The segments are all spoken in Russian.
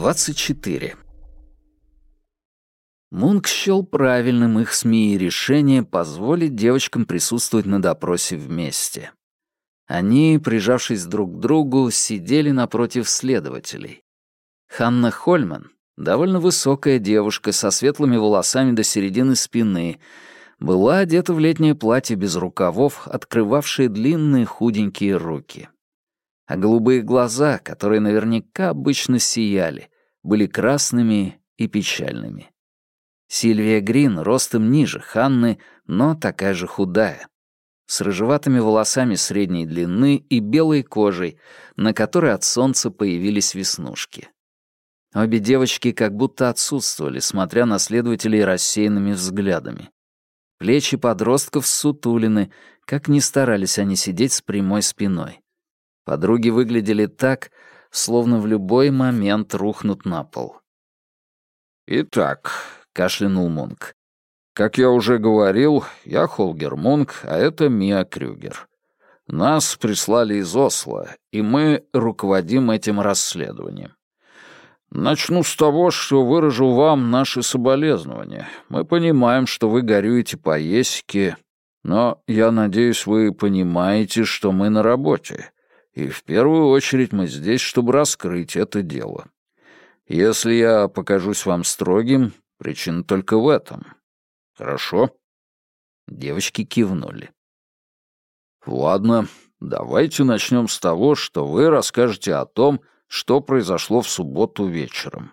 24. Мунк счел правильным их СМИ решение позволить девочкам присутствовать на допросе вместе. Они, прижавшись друг к другу, сидели напротив следователей. Ханна Хольман, довольно высокая девушка со светлыми волосами до середины спины, была одета в летнее платье без рукавов, открывавшее длинные худенькие руки а голубые глаза, которые наверняка обычно сияли, были красными и печальными. Сильвия Грин ростом ниже Ханны, но такая же худая, с рыжеватыми волосами средней длины и белой кожей, на которой от солнца появились веснушки. Обе девочки как будто отсутствовали, смотря на следователей рассеянными взглядами. Плечи подростков сутулины, как ни старались они сидеть с прямой спиной. Подруги выглядели так, словно в любой момент рухнут на пол. «Итак», — кашлянул Мунк, — «как я уже говорил, я Холгер Мунк, а это Мия Крюгер. Нас прислали из Осло, и мы руководим этим расследованием. Начну с того, что выражу вам наши соболезнования. Мы понимаем, что вы горюете по Есике, но я надеюсь, вы понимаете, что мы на работе, и в первую очередь мы здесь, чтобы раскрыть это дело. Если я покажусь вам строгим, причина только в этом. Хорошо?» Девочки кивнули. «Ладно, давайте начнем с того, что вы расскажете о том, что произошло в субботу вечером».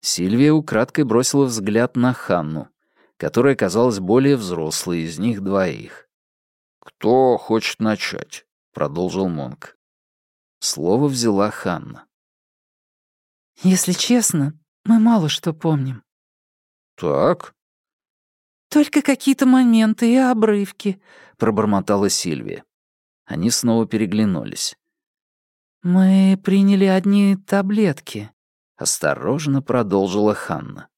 Сильвия украдкой бросила взгляд на Ханну, которая казалась более взрослой из них двоих. «Кто хочет начать?» Продолжил Монк. Слово взяла Ханна. «Если честно, мы мало что помним». «Так?» «Только какие-то моменты и обрывки», — пробормотала Сильвия. Они снова переглянулись. «Мы приняли одни таблетки», — осторожно продолжила Ханна.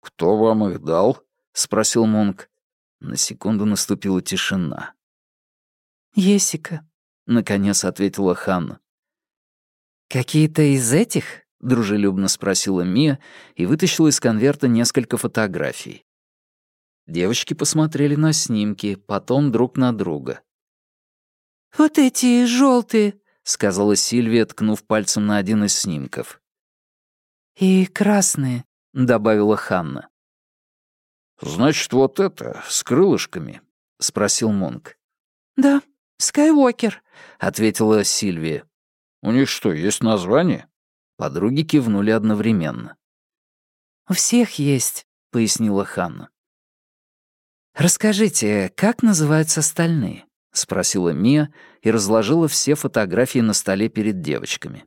«Кто вам их дал?» — спросил Монк. На секунду наступила тишина. «Есика», — наконец ответила Ханна. «Какие-то из этих?» — дружелюбно спросила Мия и вытащила из конверта несколько фотографий. Девочки посмотрели на снимки, потом друг на друга. «Вот эти желтые, сказала Сильвия, ткнув пальцем на один из снимков. «И красные», — добавила Ханна. «Значит, вот это, с крылышками?» — спросил Монк. «Да», «Скайуокер», — ответила Сильвия. «У них что, есть название?» Подруги кивнули одновременно. «У всех есть», — пояснила Ханна. «Расскажите, как называются остальные?» — спросила Мия и разложила все фотографии на столе перед девочками.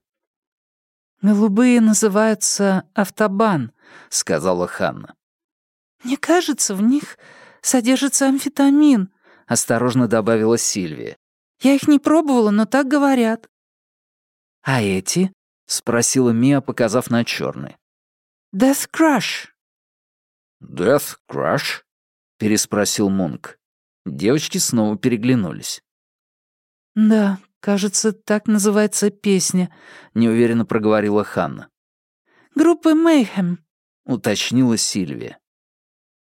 «Голубые называются автобан», — сказала Ханна. «Мне кажется, в них содержится амфетамин», — осторожно добавила Сильвия. «Я их не пробовала, но так говорят». «А эти?» — спросила Мия, показав на черный. «Death Crush». «Death Crush?» — переспросил Мунк. Девочки снова переглянулись. «Да, кажется, так называется песня», — неуверенно проговорила Ханна. «Группы Mayhem», — уточнила Сильвия.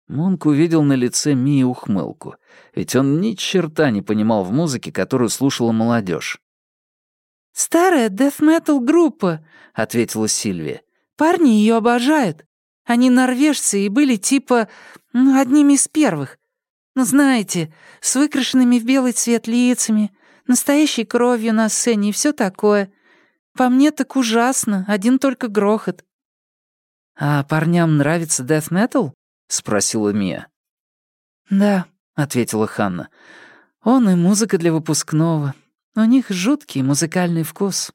Мунк увидел на лице Мии ухмылку, ведь он ни черта не понимал в музыке, которую слушала молодежь. «Старая дэт-метал группа», — ответила Сильвия. «Парни ее обожают. Они норвежцы и были типа ну, одними из первых. Ну, знаете, с выкрашенными в белый цвет лицами, настоящей кровью на сцене и все такое. По мне так ужасно, один только грохот». «А парням нравится дэт-метал?» — спросила Мия. «Да», — ответила Ханна. «Он и музыка для выпускного. У них жуткий музыкальный вкус».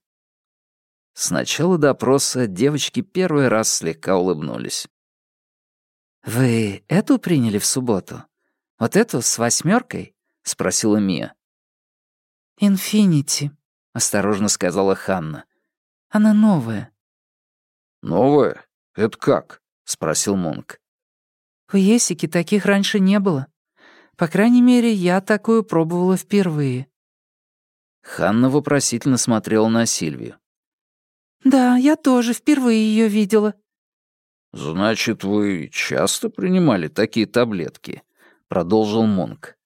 С начала допроса девочки первый раз слегка улыбнулись. «Вы эту приняли в субботу? Вот эту с восьмеркой? спросила Мия. «Инфинити», — осторожно сказала Ханна. «Она новая». «Новая? Это как?» — спросил Монк. В Есике таких раньше не было. По крайней мере, я такую пробовала впервые». Ханна вопросительно смотрела на Сильвию. «Да, я тоже впервые ее видела». «Значит, вы часто принимали такие таблетки?» — продолжил Монк.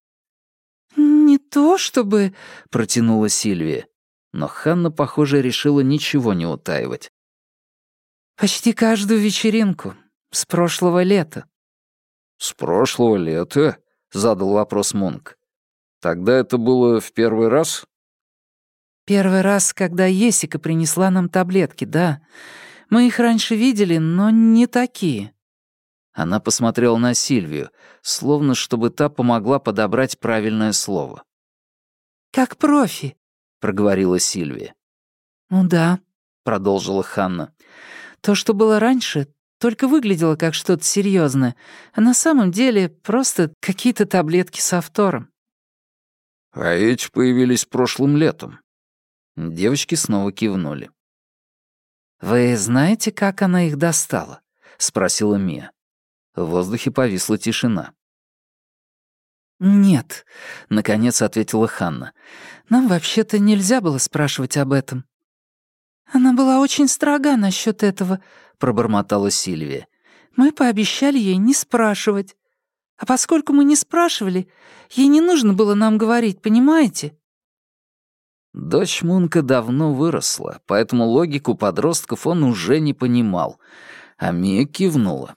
«Не то чтобы...» — протянула Сильвия. Но Ханна, похоже, решила ничего не утаивать. «Почти каждую вечеринку. С прошлого лета». «С прошлого лета?» — задал вопрос Монк. «Тогда это было в первый раз?» «Первый раз, когда Есика принесла нам таблетки, да. Мы их раньше видели, но не такие». Она посмотрела на Сильвию, словно чтобы та помогла подобрать правильное слово. «Как профи», — проговорила Сильвия. «Ну да», — продолжила Ханна. «То, что было раньше, только выглядело как что-то серьезное, а на самом деле просто какие-то таблетки с автором». «А эти появились прошлым летом», Девочки снова кивнули. «Вы знаете, как она их достала?» — спросила Мия. В воздухе повисла тишина. «Нет», — наконец ответила Ханна. «Нам вообще-то нельзя было спрашивать об этом». «Она была очень строга насчет этого», — пробормотала Сильвия. «Мы пообещали ей не спрашивать. А поскольку мы не спрашивали, ей не нужно было нам говорить, понимаете?» Дочь Мунка давно выросла, поэтому логику подростков он уже не понимал, а Мия кивнула.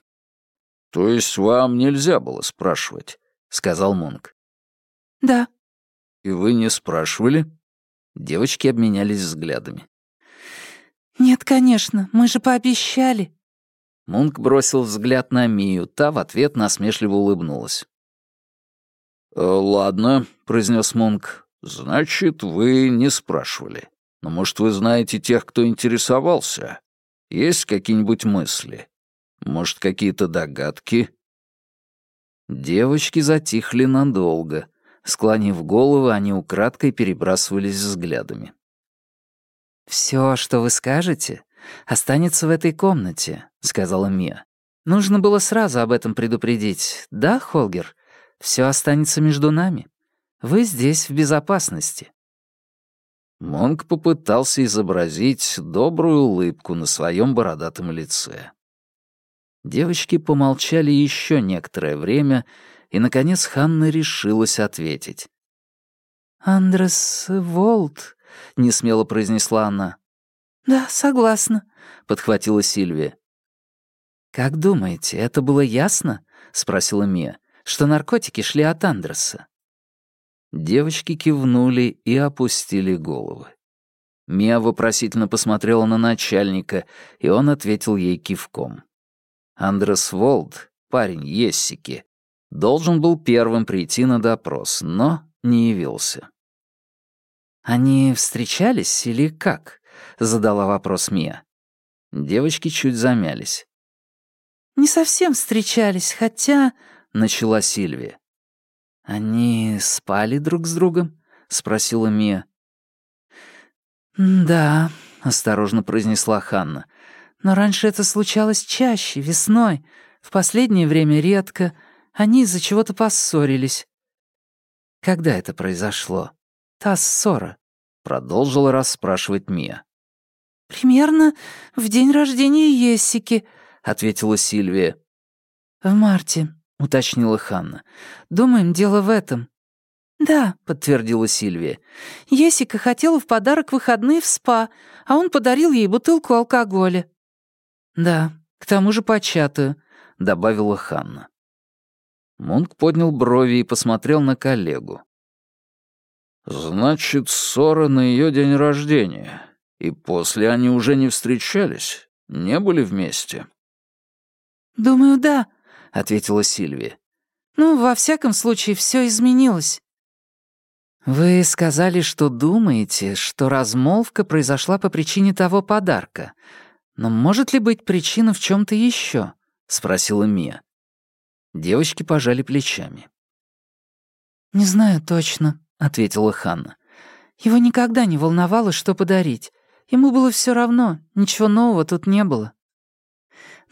«То есть вам нельзя было спрашивать?» — сказал Мунк. «Да». «И вы не спрашивали?» Девочки обменялись взглядами. «Нет, конечно, мы же пообещали». Мунк бросил взгляд на Мию, та в ответ насмешливо улыбнулась. «Э, «Ладно», — произнес Мунк, «Значит, вы не спрашивали. Но, может, вы знаете тех, кто интересовался? Есть какие-нибудь мысли? Может, какие-то догадки?» Девочки затихли надолго. Склонив головы, они украдкой перебрасывались взглядами. «Всё, что вы скажете, останется в этой комнате», — сказала Мия. «Нужно было сразу об этом предупредить. Да, Холгер? Всё останется между нами». Вы здесь в безопасности». Монк попытался изобразить добрую улыбку на своем бородатом лице. Девочки помолчали еще некоторое время, и, наконец, Ханна решилась ответить. «Андрес Волт», — несмело произнесла она. «Да, согласна», — подхватила Сильвия. «Как думаете, это было ясно?» — спросила Мия, «что наркотики шли от Андреса?» Девочки кивнули и опустили головы. Мия вопросительно посмотрела на начальника, и он ответил ей кивком. Андрес Волд, парень Ессики, должен был первым прийти на допрос, но не явился. «Они встречались или как?» — задала вопрос Мия. Девочки чуть замялись. «Не совсем встречались, хотя...» — начала Сильвия. «Они спали друг с другом?» — спросила Мия. «Да», — осторожно произнесла Ханна. «Но раньше это случалось чаще, весной. В последнее время редко. Они из-за чего-то поссорились». «Когда это произошло?» «Та ссора», — продолжила расспрашивать Мия. «Примерно в день рождения Ессики», — ответила Сильвия. «В марте», — уточнила Ханна. «Думаем, дело в этом». «Да», — подтвердила Сильвия. «Есика хотела в подарок выходные в спа, а он подарил ей бутылку алкоголя». «Да, к тому же початую», — добавила Ханна. Мунк поднял брови и посмотрел на коллегу. «Значит, ссора на ее день рождения. И после они уже не встречались, не были вместе?» «Думаю, да», — ответила Сильвия. «Ну, во всяком случае, все изменилось». «Вы сказали, что думаете, что размолвка произошла по причине того подарка. Но может ли быть причина в чем то еще? спросила Мия. Девочки пожали плечами. «Не знаю точно», — ответила Ханна. «Его никогда не волновало, что подарить. Ему было все равно, ничего нового тут не было».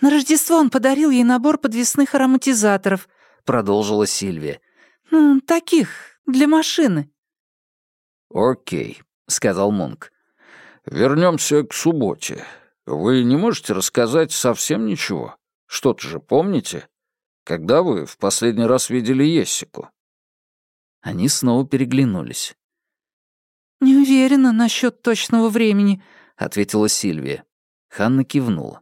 На Рождество он подарил ей набор подвесных ароматизаторов», — продолжила Сильвия. «Ну, таких, для машины». «Окей», — сказал Мунк. Вернемся к субботе. Вы не можете рассказать совсем ничего? Что-то же помните? Когда вы в последний раз видели Ессику?» Они снова переглянулись. «Не уверена насчет точного времени», — ответила Сильвия. Ханна кивнула.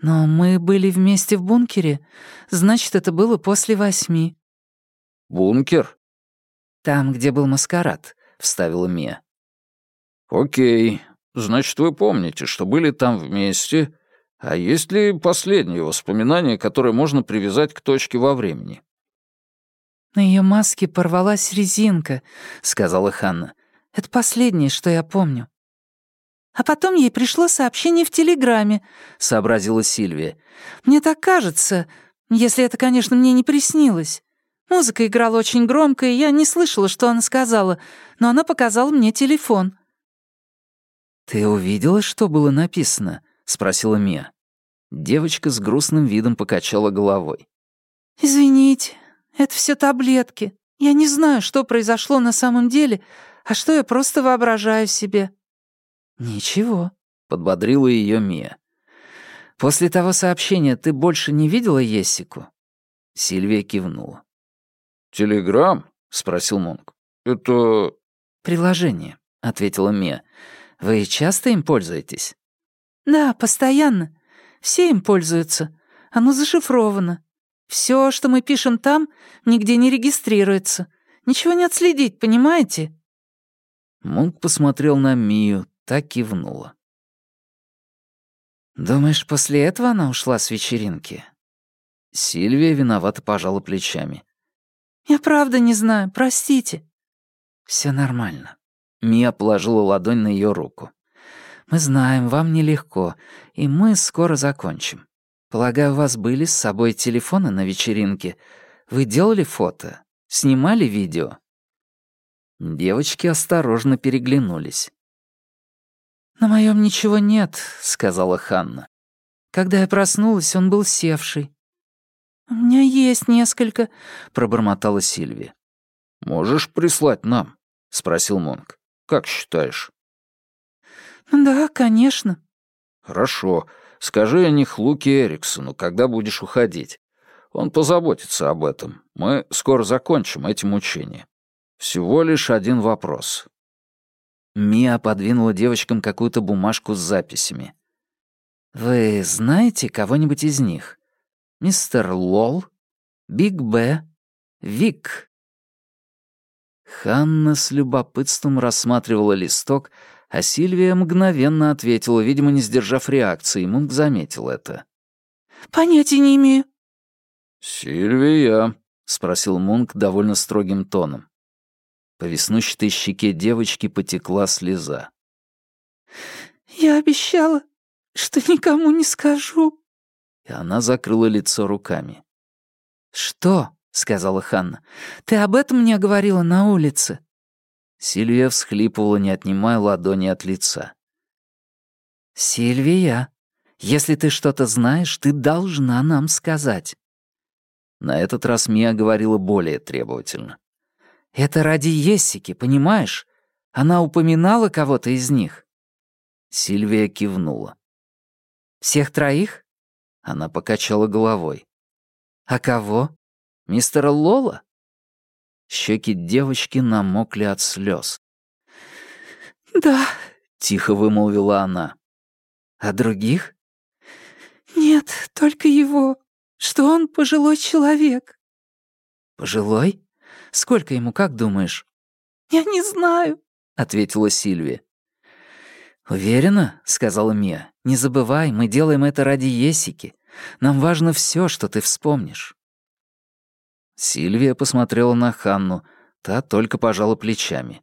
«Но мы были вместе в бункере. Значит, это было после восьми». «Бункер?» «Там, где был маскарад», — вставила Мия. «Окей. Значит, вы помните, что были там вместе. А есть ли последние воспоминания, которые можно привязать к точке во времени?» «На ее маске порвалась резинка», — сказала Ханна. «Это последнее, что я помню». «А потом ей пришло сообщение в Телеграме», — сообразила Сильвия. «Мне так кажется, если это, конечно, мне не приснилось. Музыка играла очень громко, и я не слышала, что она сказала, но она показала мне телефон». «Ты увидела, что было написано?» — спросила Мия. Девочка с грустным видом покачала головой. «Извините, это все таблетки. Я не знаю, что произошло на самом деле, а что я просто воображаю себе». «Ничего», — подбодрила ее Мия. «После того сообщения ты больше не видела Ессику?» Сильвия кивнула. «Телеграм?» — спросил Монк. «Это...» «Приложение», — ответила Мия. «Вы часто им пользуетесь?» «Да, постоянно. Все им пользуются. Оно зашифровано. Все, что мы пишем там, нигде не регистрируется. Ничего не отследить, понимаете?» Мунк посмотрел на Мию, так кивнула. «Думаешь, после этого она ушла с вечеринки?» Сильвия виновато пожала плечами. «Я правда не знаю, простите». Все нормально». Мия положила ладонь на ее руку. «Мы знаем, вам нелегко, и мы скоро закончим. Полагаю, у вас были с собой телефоны на вечеринке. Вы делали фото? Снимали видео?» Девочки осторожно переглянулись. «На моем ничего нет», — сказала Ханна. «Когда я проснулась, он был севший». «У меня есть несколько», — пробормотала Сильвия. «Можешь прислать нам?» — спросил Монк. «Как считаешь?» «Да, конечно». «Хорошо. Скажи о них Луке Эриксону, когда будешь уходить. Он позаботится об этом. Мы скоро закончим эти мучения. Всего лишь один вопрос. Мия подвинула девочкам какую-то бумажку с записями. «Вы знаете кого-нибудь из них? Мистер Лол? Биг Б? Вик?» Ханна с любопытством рассматривала листок, а Сильвия мгновенно ответила, видимо, не сдержав реакции, Мунк заметил это. «Понятия не имею». «Сильвия?» — спросил Мунк довольно строгим тоном. По веснущатой щеке девочки потекла слеза. «Я обещала, что никому не скажу». И она закрыла лицо руками. «Что?» — сказала Ханна. «Ты об этом мне говорила на улице?» Сильвия всхлипывала, не отнимая ладони от лица. «Сильвия, если ты что-то знаешь, ты должна нам сказать». На этот раз Мия говорила более требовательно. Это ради Ессики, понимаешь? Она упоминала кого-то из них». Сильвия кивнула. «Всех троих?» Она покачала головой. «А кого? Мистера Лола?» Щеки девочки намокли от слез. «Да», — тихо вымолвила она. «А других?» «Нет, только его, что он пожилой человек». «Пожилой? Сколько ему, как думаешь?» «Я не знаю», — ответила Сильвия. «Уверена?» — сказала Мия. «Не забывай, мы делаем это ради Есики. Нам важно все, что ты вспомнишь». Сильвия посмотрела на Ханну, та только пожала плечами.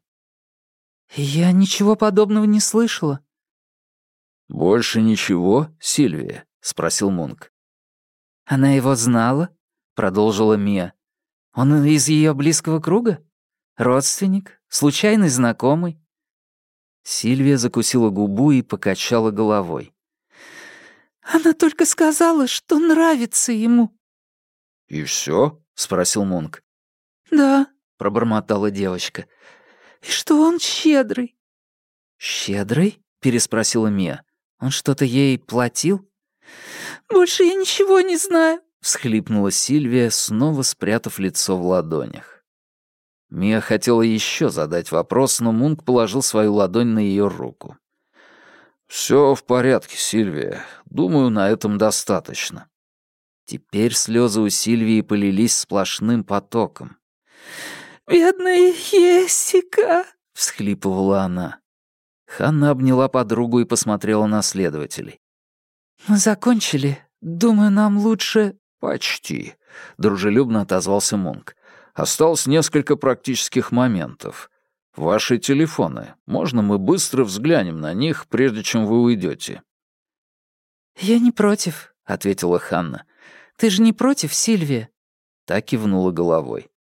«Я ничего подобного не слышала». «Больше ничего, Сильвия?» — спросил Мунк. «Она его знала?» — продолжила Мия. Он из ее близкого круга? Родственник? Случайный знакомый?» Сильвия закусила губу и покачала головой. «Она только сказала, что нравится ему». «И все? Спросил Мунк. «Да», — пробормотала девочка. «И что он щедрый». «Щедрый?» — переспросила Мия. «Он что-то ей платил?» «Больше я ничего не знаю», — всхлипнула Сильвия, снова спрятав лицо в ладонях. Мия хотела еще задать вопрос, но Мунк положил свою ладонь на ее руку. «Все в порядке, Сильвия. Думаю, на этом достаточно». Теперь слезы у Сильвии полились сплошным потоком. «Бедная Есика!» — всхлипывала она. Ханна обняла подругу и посмотрела на следователей. «Мы закончили. Думаю, нам лучше...» «Почти», — дружелюбно отозвался Мунк. «Осталось несколько практических моментов. Ваши телефоны. Можно мы быстро взглянем на них, прежде чем вы уйдете?» «Я не против», — ответила Ханна. «Ты же не против, Сильвия?» Так кивнула головой.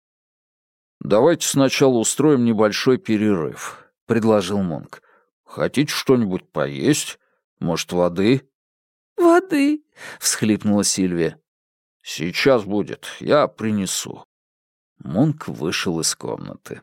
«Давайте сначала устроим небольшой перерыв», — предложил Мунк. «Хотите что-нибудь поесть? Может, воды?» «Воды», — всхлипнула Сильвия. «Сейчас будет, я принесу». Мунк вышел из комнаты.